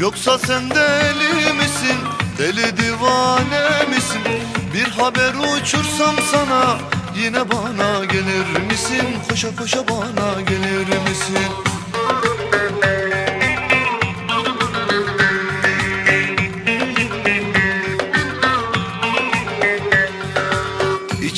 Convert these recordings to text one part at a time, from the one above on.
Yoksa sen deli misin? Deli divane misin? Bir haber uçursam sana Yine bana gelir misin? Koşa koşa bana gelir misin?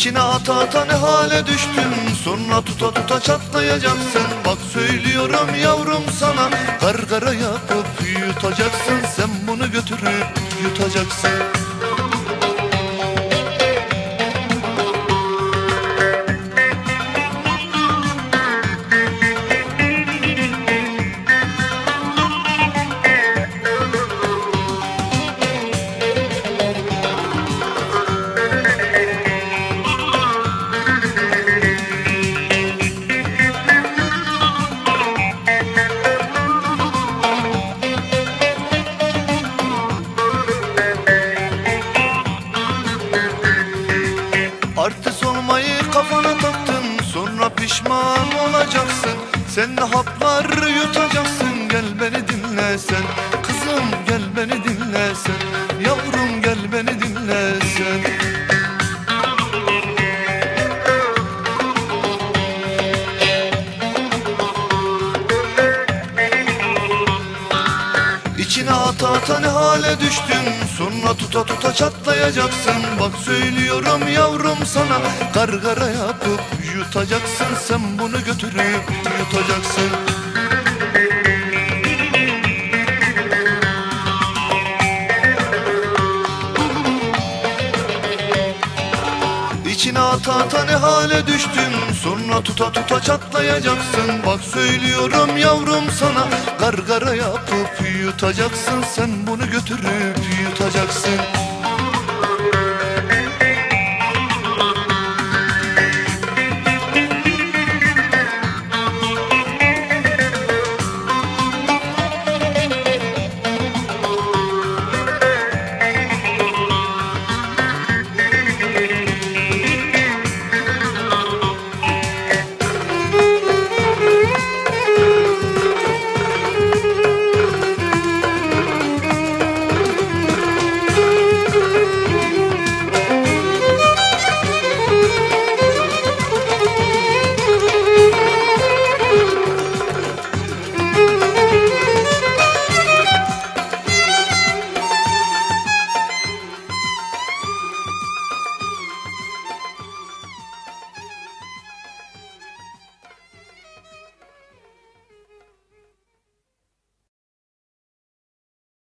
İçine ata ata ne hale düştün? Sonra tuta tuta çatlayacaksın. Bak söylüyorum yavrum sana Gargara yapıp yutacaksın. Sen bunu götürüp yutacaksın pişman olacaksın. Sen de haplar yutacaksın. Gel beni dinle sen. Kızım gel beni dinle İçine ata ata ne hale düştün? Sonra tuta tuta çatlayacaksın. Bak söylüyorum yavrum sana Gargara yapıp yutacaksın. Sen bunu götürüp yutacaksın İçine ata ata ne hale düştün? Sonra tuta tuta çatlayacaksın. Bak söylüyorum yavrum sana Gargara yapıp yutacaksın. Sen bunu götürüp yutacaksın